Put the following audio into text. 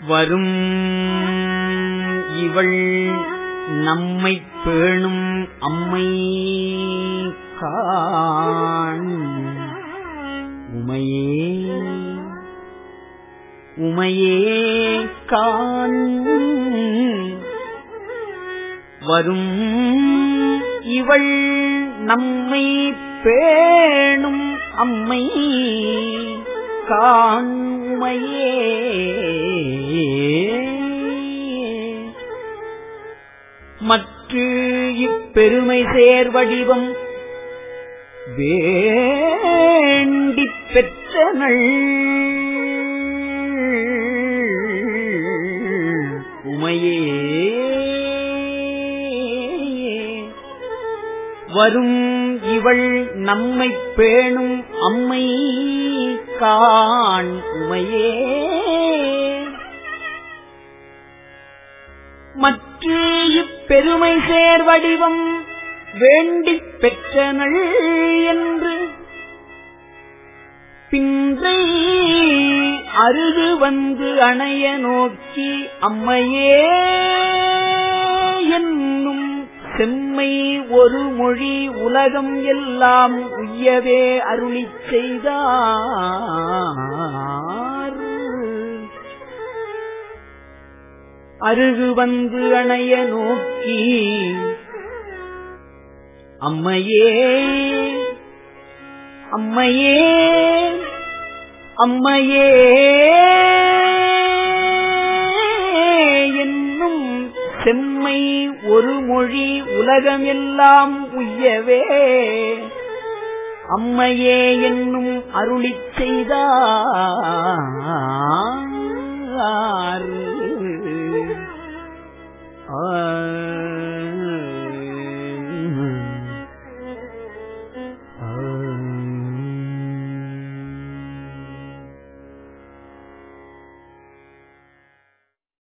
வரும். இவள் நம்மை பேணும் அம்மை காண். உமையே உமையே காண். வரும். இவள் நம்மை பேணும் அம்மை காண்மையே மற்று இப்பெருமை சேர் வடிவம் வேண்டிப் பெற்றனள். உமையே. வரும் இவள் நம்மை பேணும் அம்மை கான் உமையே. மற்ற இப்பெருமை சேர் வடிவம் வேண்டிப் பெற்றனள் என்று பின்றை அருது வந்து அணைய நோக்கி அம்மையே என்னும் செம்மை ஒரு மொழி உலகம் எல்லாம் உய்யவே அருளி செய்தார். அருகு வந்து அணைய நோக்கி அம்மையே அம்மையே அம்மையே. செம்மை ஒரு மொழி உலகமெல்லாம் உய்யவே. அம்மையே என்னும் அருளி செய்தார். ஆ